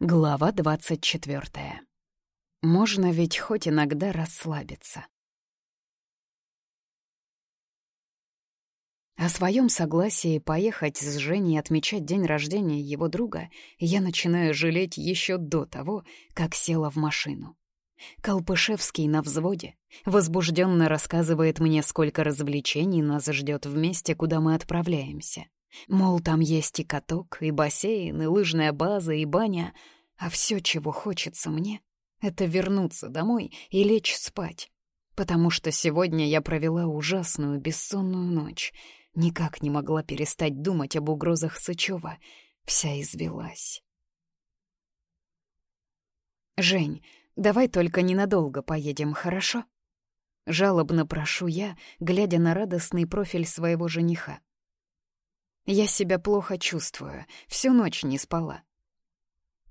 Глава двадцать четвертая. Можно ведь хоть иногда расслабиться. О своем согласии поехать с Женей отмечать день рождения его друга я начинаю жалеть еще до того, как села в машину. Колпышевский на взводе возбужденно рассказывает мне, сколько развлечений нас ждет в месте, куда мы отправляемся. Мол, там есть и каток, и бассейн, и лыжная база, и баня, а все, чего хочется мне, это вернуться домой и лечь спать. Потому что сегодня я провела ужасную бессонную ночь, никак не могла перестать думать об угрозах Сычева, вся извелась. «Жень, давай только ненадолго поедем, хорошо?» Жалобно прошу я, глядя на радостный профиль своего жениха. Я себя плохо чувствую, всю ночь не спала.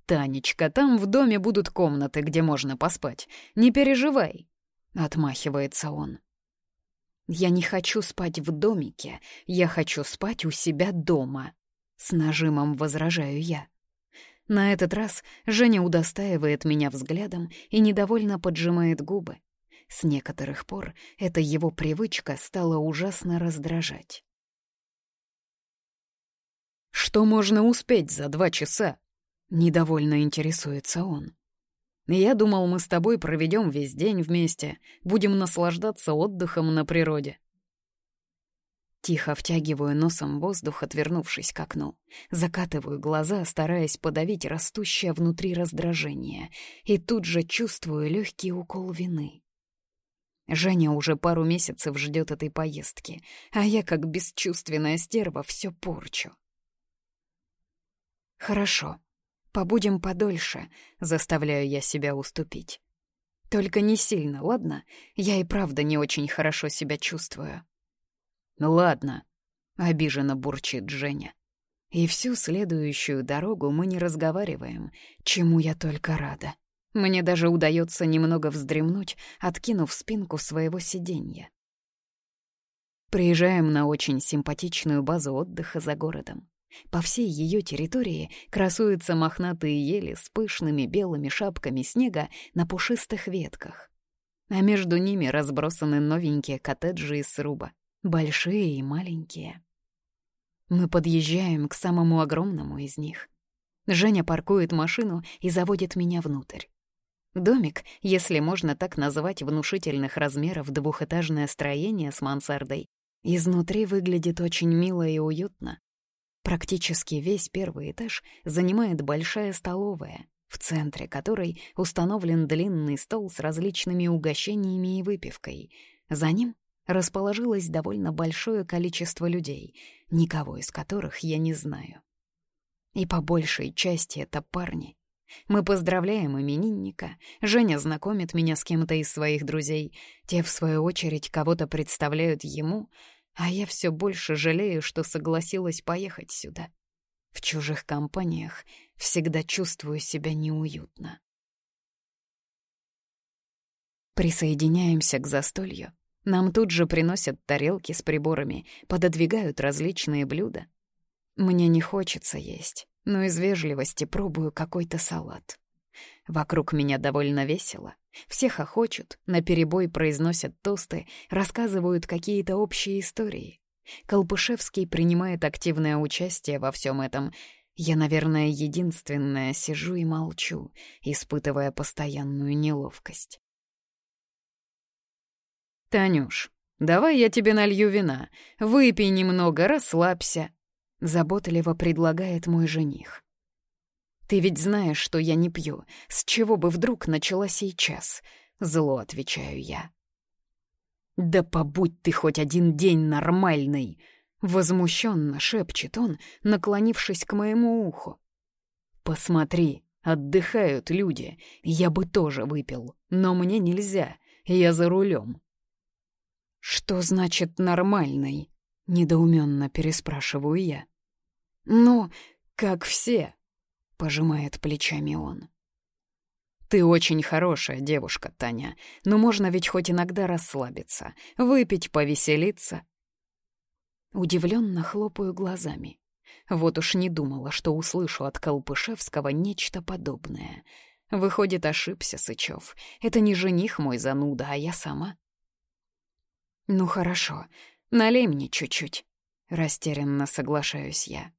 «Танечка, там в доме будут комнаты, где можно поспать. Не переживай», — отмахивается он. «Я не хочу спать в домике, я хочу спать у себя дома», — с нажимом возражаю я. На этот раз Женя удостаивает меня взглядом и недовольно поджимает губы. С некоторых пор эта его привычка стала ужасно раздражать. Что можно успеть за два часа? Недовольно интересуется он. Я думал, мы с тобой проведем весь день вместе, будем наслаждаться отдыхом на природе. Тихо втягиваю носом воздух, отвернувшись к окну. Закатываю глаза, стараясь подавить растущее внутри раздражение. И тут же чувствую легкий укол вины. Женя уже пару месяцев ждет этой поездки, а я, как бесчувственная стерва, все порчу. «Хорошо, побудем подольше», — заставляю я себя уступить. «Только не сильно, ладно? Я и правда не очень хорошо себя чувствую». «Ладно», — обиженно бурчит Женя. И всю следующую дорогу мы не разговариваем, чему я только рада. Мне даже удается немного вздремнуть, откинув спинку своего сиденья. Приезжаем на очень симпатичную базу отдыха за городом. По всей ее территории красуются мохнатые ели с пышными белыми шапками снега на пушистых ветках. А между ними разбросаны новенькие коттеджи из сруба, большие и маленькие. Мы подъезжаем к самому огромному из них. Женя паркует машину и заводит меня внутрь. Домик, если можно так назвать внушительных размеров двухэтажное строение с мансардой, изнутри выглядит очень мило и уютно. Практически весь первый этаж занимает большая столовая, в центре которой установлен длинный стол с различными угощениями и выпивкой. За ним расположилось довольно большое количество людей, никого из которых я не знаю. И по большей части это парни. Мы поздравляем именинника, Женя знакомит меня с кем-то из своих друзей, те, в свою очередь, кого-то представляют ему — а я все больше жалею, что согласилась поехать сюда. В чужих компаниях всегда чувствую себя неуютно. Присоединяемся к застолью. Нам тут же приносят тарелки с приборами, пододвигают различные блюда. Мне не хочется есть, но из вежливости пробую какой-то салат. Вокруг меня довольно весело. Все хохочут, наперебой произносят тосты, рассказывают какие-то общие истории. Колпышевский принимает активное участие во всем этом. Я, наверное, единственная сижу и молчу, испытывая постоянную неловкость. «Танюш, давай я тебе налью вина. Выпей немного, расслабься», — заботливо предлагает мой жених. «Ты ведь знаешь, что я не пью. С чего бы вдруг начала сейчас?» Зло отвечаю я. «Да побудь ты хоть один день нормальный!» Возмущенно шепчет он, наклонившись к моему уху. «Посмотри, отдыхают люди. Я бы тоже выпил, но мне нельзя. Я за рулем». «Что значит «нормальный»?» — недоуменно переспрашиваю я. «Ну, как все», — пожимает плечами он. «Ты очень хорошая девушка, Таня, но можно ведь хоть иногда расслабиться, выпить, повеселиться». Удивленно хлопаю глазами. Вот уж не думала, что услышу от Колпышевского нечто подобное. Выходит, ошибся Сычев. Это не жених мой зануда, а я сама. «Ну хорошо, налей мне чуть-чуть», — растерянно соглашаюсь я.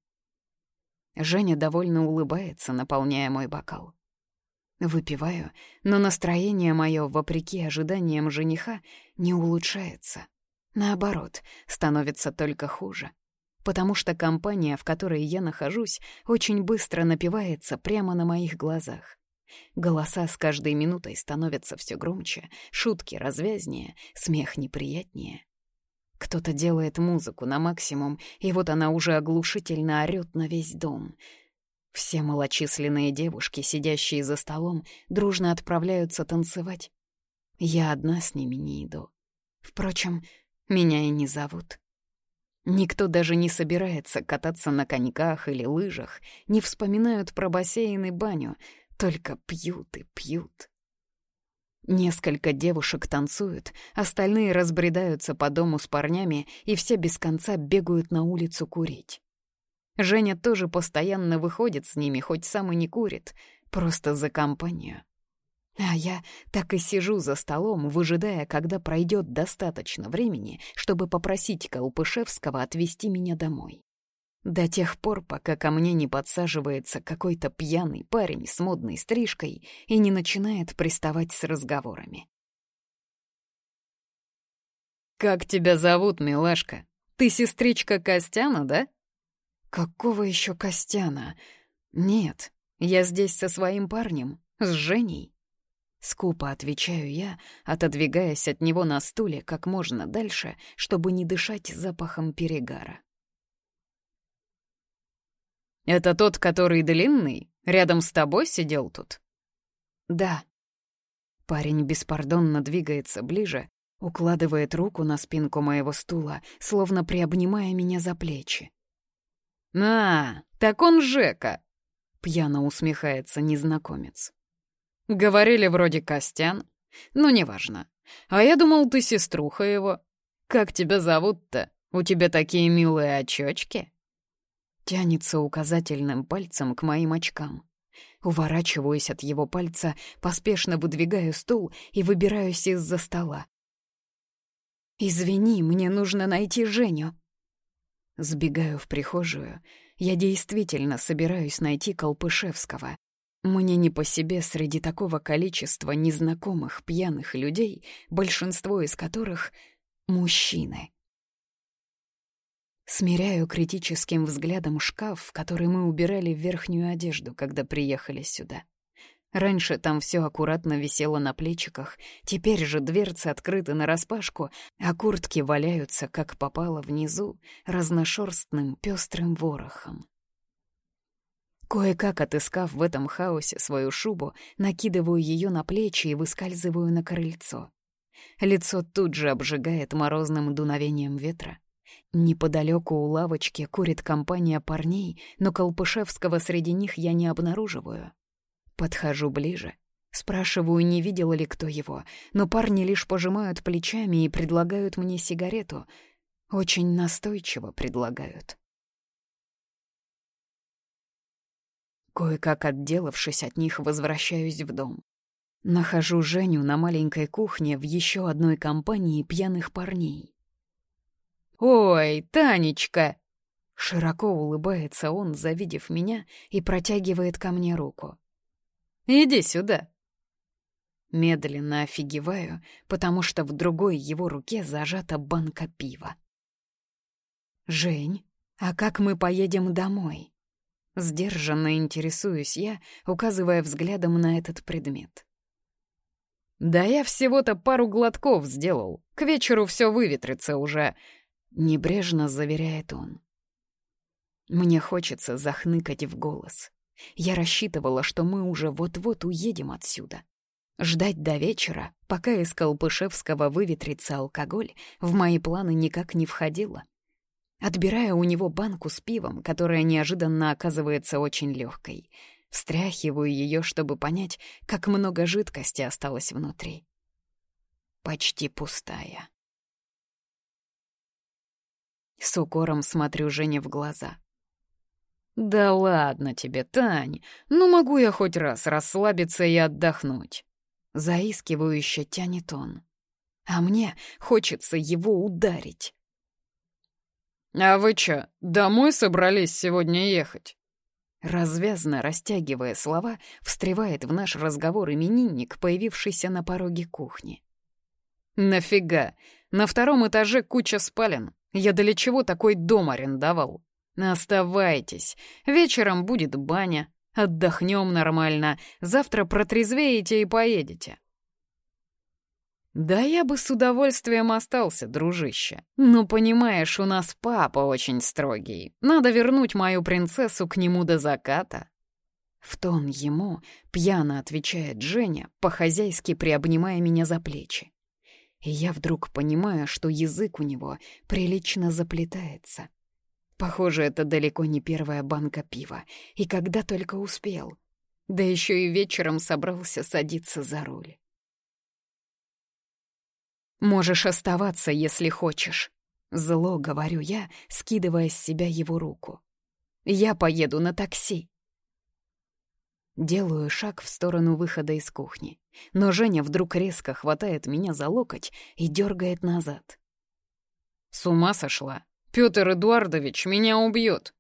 Женя довольно улыбается, наполняя мой бокал. Выпиваю, но настроение мое, вопреки ожиданиям жениха, не улучшается. Наоборот, становится только хуже. Потому что компания, в которой я нахожусь, очень быстро напивается прямо на моих глазах. Голоса с каждой минутой становятся все громче, шутки развязнее, смех неприятнее. Кто-то делает музыку на максимум, и вот она уже оглушительно орёт на весь дом. Все малочисленные девушки, сидящие за столом, дружно отправляются танцевать. Я одна с ними не иду. Впрочем, меня и не зовут. Никто даже не собирается кататься на коньках или лыжах, не вспоминают про бассейн и баню, только пьют и пьют. Несколько девушек танцуют, остальные разбредаются по дому с парнями, и все без конца бегают на улицу курить. Женя тоже постоянно выходит с ними, хоть сам и не курит, просто за компанию. А я так и сижу за столом, выжидая, когда пройдет достаточно времени, чтобы попросить Колпышевского отвезти меня домой. До тех пор, пока ко мне не подсаживается какой-то пьяный парень с модной стрижкой и не начинает приставать с разговорами. «Как тебя зовут, милашка? Ты сестричка Костяна, да?» «Какого еще Костяна? Нет, я здесь со своим парнем, с Женей». Скупо отвечаю я, отодвигаясь от него на стуле как можно дальше, чтобы не дышать запахом перегара. «Это тот, который длинный? Рядом с тобой сидел тут?» «Да». Парень беспардонно двигается ближе, укладывает руку на спинку моего стула, словно приобнимая меня за плечи. «А, так он Жека!» — пьяно усмехается незнакомец. Говорили вроде Костян. Ну, неважно. А я думал, ты сеструха его. Как тебя зовут-то? У тебя такие милые очечки. Тянется указательным пальцем к моим очкам. Уворачиваюсь от его пальца, поспешно выдвигаю стул и выбираюсь из-за стола. «Извини, мне нужно найти Женю». Сбегаю в прихожую. Я действительно собираюсь найти Колпышевского. Мне не по себе среди такого количества незнакомых пьяных людей, большинство из которых — мужчины. Смиряю критическим взглядом шкаф, в который мы убирали верхнюю одежду, когда приехали сюда. Раньше там все аккуратно висело на плечиках, теперь же дверцы открыты нараспашку, а куртки валяются, как попало внизу, разношерстным пестрым ворохом. Кое-как отыскав в этом хаосе свою шубу, накидываю ее на плечи и выскальзываю на крыльцо. Лицо тут же обжигает морозным дуновением ветра. Неподалеку у лавочки курит компания парней, но Колпышевского среди них я не обнаруживаю. Подхожу ближе. Спрашиваю, не видела ли кто его, но парни лишь пожимают плечами и предлагают мне сигарету. Очень настойчиво предлагают. Кое-как отделавшись от них, возвращаюсь в дом. Нахожу Женю на маленькой кухне в еще одной компании пьяных парней. «Ой, Танечка!» Широко улыбается он, завидев меня, и протягивает ко мне руку. «Иди сюда!» Медленно офигеваю, потому что в другой его руке зажата банка пива. «Жень, а как мы поедем домой?» Сдержанно интересуюсь я, указывая взглядом на этот предмет. «Да я всего-то пару глотков сделал. К вечеру все выветрится уже», — небрежно заверяет он. Мне хочется захныкать в голос. Я рассчитывала, что мы уже вот-вот уедем отсюда. Ждать до вечера, пока из Колпышевского выветрится алкоголь, в мои планы никак не входило. Отбирая у него банку с пивом, которая неожиданно оказывается очень легкой. Встряхиваю ее, чтобы понять, как много жидкости осталось внутри. Почти пустая. С укором смотрю Жене в глаза. «Да ладно тебе, Тань, ну могу я хоть раз расслабиться и отдохнуть?» Заискивающе тянет он. А мне хочется его ударить. «А вы чё, домой собрались сегодня ехать?» Развязно растягивая слова, встревает в наш разговор именинник, появившийся на пороге кухни. «Нафига? На втором этаже куча спален. Я для чего такой дом арендовал? Оставайтесь. Вечером будет баня. Отдохнем нормально. Завтра протрезвеете и поедете. «Да я бы с удовольствием остался, дружище. Но, понимаешь, у нас папа очень строгий. Надо вернуть мою принцессу к нему до заката». В тон ему пьяно отвечает Женя, по-хозяйски приобнимая меня за плечи. И я вдруг понимаю, что язык у него прилично заплетается. Похоже, это далеко не первая банка пива, и когда только успел. Да еще и вечером собрался садиться за руль. Можешь оставаться, если хочешь. Зло, говорю я, скидывая с себя его руку. Я поеду на такси. Делаю шаг в сторону выхода из кухни, но Женя вдруг резко хватает меня за локоть и дергает назад. С ума сошла? Петр Эдуардович меня убьет.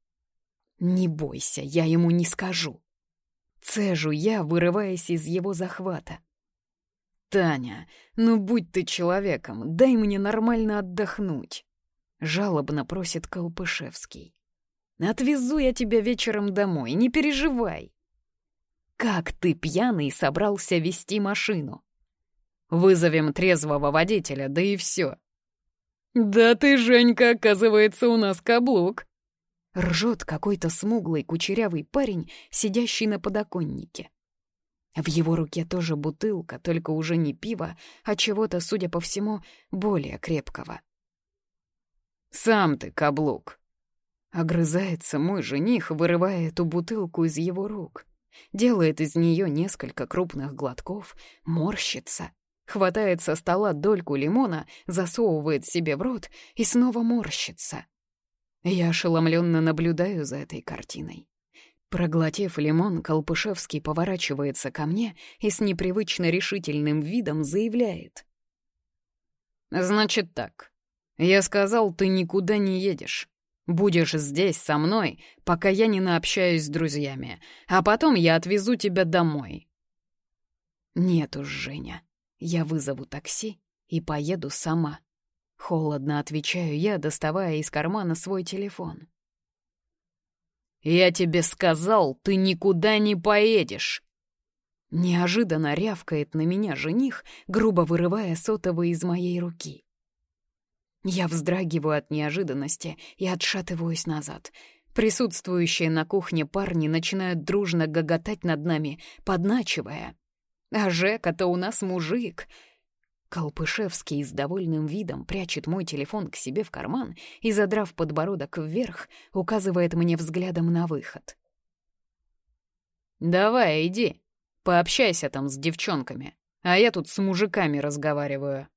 Не бойся, я ему не скажу. Цежу я, вырываясь из его захвата. «Таня, ну будь ты человеком, дай мне нормально отдохнуть», — жалобно просит Колпышевский. «Отвезу я тебя вечером домой, не переживай». «Как ты, пьяный, собрался вести машину?» «Вызовем трезвого водителя, да и все». «Да ты, Женька, оказывается, у нас каблук», — ржет какой-то смуглый кучерявый парень, сидящий на подоконнике. В его руке тоже бутылка, только уже не пива, а чего-то, судя по всему, более крепкого. «Сам ты, каблук!» Огрызается мой жених, вырывая эту бутылку из его рук. Делает из нее несколько крупных глотков, морщится, хватает со стола дольку лимона, засовывает себе в рот и снова морщится. Я ошеломленно наблюдаю за этой картиной. Проглотив лимон, Колпышевский поворачивается ко мне и с непривычно решительным видом заявляет. «Значит так. Я сказал, ты никуда не едешь. Будешь здесь со мной, пока я не наобщаюсь с друзьями, а потом я отвезу тебя домой». «Нет уж, Женя. Я вызову такси и поеду сама». Холодно отвечаю я, доставая из кармана свой телефон. «Я тебе сказал, ты никуда не поедешь!» Неожиданно рявкает на меня жених, грубо вырывая сотовый из моей руки. Я вздрагиваю от неожиданности и отшатываюсь назад. Присутствующие на кухне парни начинают дружно гоготать над нами, подначивая. «А Жека-то у нас мужик!» Колпышевский с довольным видом прячет мой телефон к себе в карман и, задрав подбородок вверх, указывает мне взглядом на выход. «Давай, иди, пообщайся там с девчонками, а я тут с мужиками разговариваю».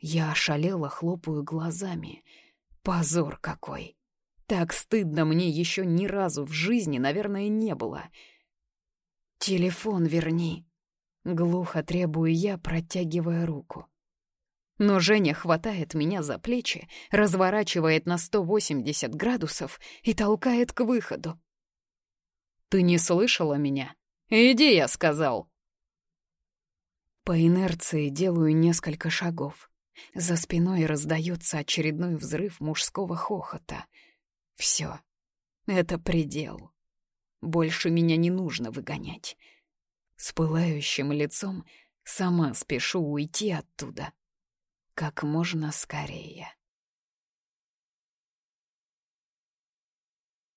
Я ошалела, хлопаю глазами. Позор какой! Так стыдно мне еще ни разу в жизни, наверное, не было. «Телефон верни», Глухо требую я, протягивая руку. Но Женя хватает меня за плечи, разворачивает на 180 градусов и толкает к выходу. «Ты не слышала меня? Иди, я сказал!» По инерции делаю несколько шагов. За спиной раздается очередной взрыв мужского хохота. Все, это предел. Больше меня не нужно выгонять. С пылающим лицом сама спешу уйти оттуда как можно скорее.